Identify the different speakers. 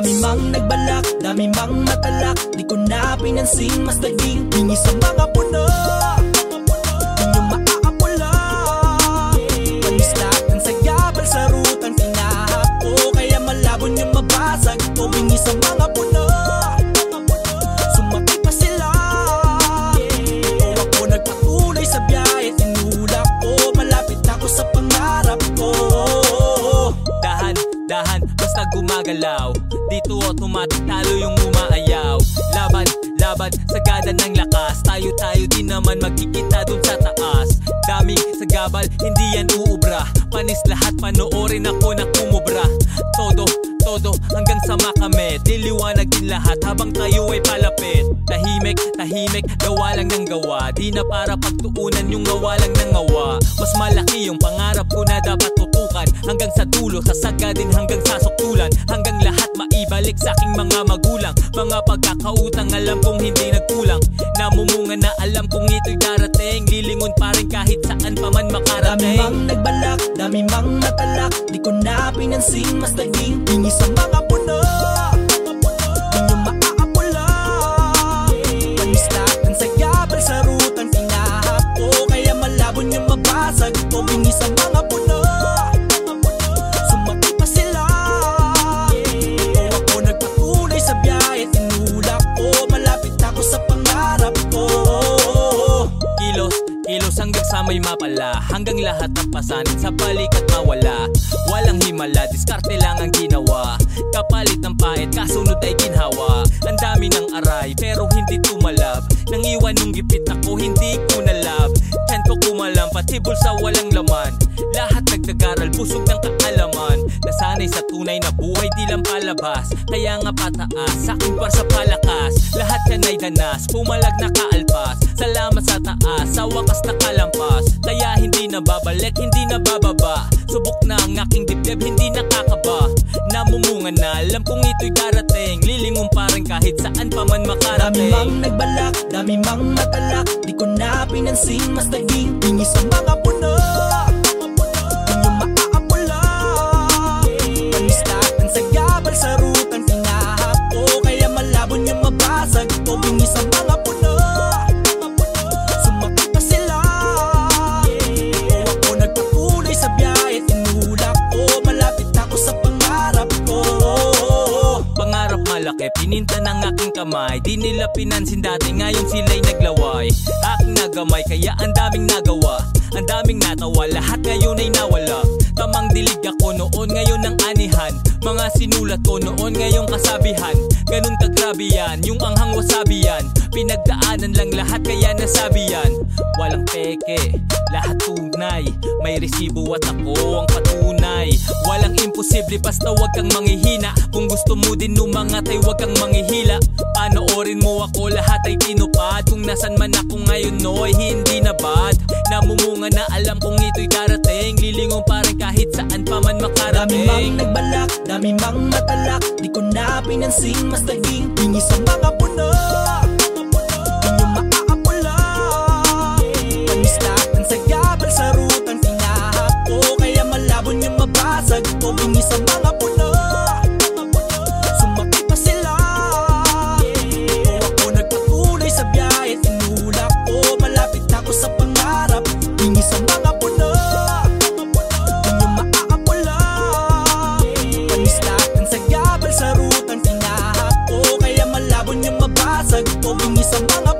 Speaker 1: Dami mang nagbalak, dami mang matalak. Di ko na pinansin, mas naging Hingi sa mga puno
Speaker 2: basta gumagalaw. Dito automatic talo yung umaayaw. Laban, laban, sagada ng lakas. Tayo tayo din naman magkikita dun sa taas. Daming sagabal, hindi yan uubra. Panis lahat, panoorin ako na kumubra. Todo, todo, hanggang sa makamit Diliwanag din lahat habang tayo ay palapit. Tahimik, tahimik, gawa lang ng gawa. Di na para pagtuunan yung gawa lang ng gawa Mas malaki yung pangarap ko na dapat tutukan. Hanggang sa dulo, sasaga din hanggang sa suktulan. Hanggang lahat maibalik sa aking mga magulang. Mga pagkakautang alam kong hindi nagkulang. Namumunga na alam kong ito'y darating. Lilingon pa rin kahit saan pa man
Speaker 1: Dami
Speaker 2: makarating
Speaker 1: mang nagbalak, dami mang natalak Di ko na pinansin, mas naging Hingi sa mga puno
Speaker 2: Kilos, hanggang sa may mapala. Hanggang lahat ng pasanin sa balikat mawala. Walang himala, diskarte lang ang ginawa. Kapalit ng pait, kasunod ay ginhawa. Ang dami ng aray, pero hindi tumalab. Nang iwan nung gipit ako, hindi ko nalab. Tiyan ko kumalam, pati bulsa walang laman. Lahat nagdagaral, busog ng kaalaman. Nasanay sa tunay na buhay, di lang palabas. Kaya nga pataas, sa aking sa palakas. Lahat yan ay danas, pumalag na kaalpas babalik, hindi na bababa Subok na ang aking dibdib, hindi nakakaba Namumunga na, alam kong ito'y darating Lilingon pa rin kahit saan pa man
Speaker 1: Dami
Speaker 2: makarating
Speaker 1: mang nagbalak, dami mang matalak Di ko na pinansin, mas naging Hingi sa mga puno Di nyo maaapula Panis natin sa gabal Pangarap
Speaker 2: malaki, pininta ng aking kamay. Di nila pinansin dati, ngayon sila'y naglaway. Aking nagamay, kaya ang daming nagawa. Ang daming natawa, lahat ngayon ay nawala. Tamang dilig ako noon, ngayon ang anihan. Mga sinulat ko noon, ngayong kasabihan. Ganun kagrabe yan, yung anghang wasabi yan. Pinagdaanan lang lahat, kaya nasabi yan. Walang peke, lahat tunay. May resibo at ako ang patunay imposible, basta wag kang manghihina. Kung gusto mo din umangat ay wag kang manghihila. Panoorin mo ako, lahat ay tinupad. Kung nasan man ako ngayon, no, ay hindi na bad. Namumunga na alam kong ito'y darating. Lilingon pa rin kahit saan pa man
Speaker 1: Dami mang
Speaker 2: makarating
Speaker 1: nagbalak, dami mang matalak. Di ko na pinansin, mas naging Hingi sa mga puno Sa mga puno Sumakay pa sila. Ito ako nagpatuloy sa biyahe Tinulak ko, malapit ako sa pangarap. Hingi sa mga puno Di nyo maaapula. Panis natin sa gabal sa rutan Tinahap ko, kaya malabo nyo mabasag Humingi sa mga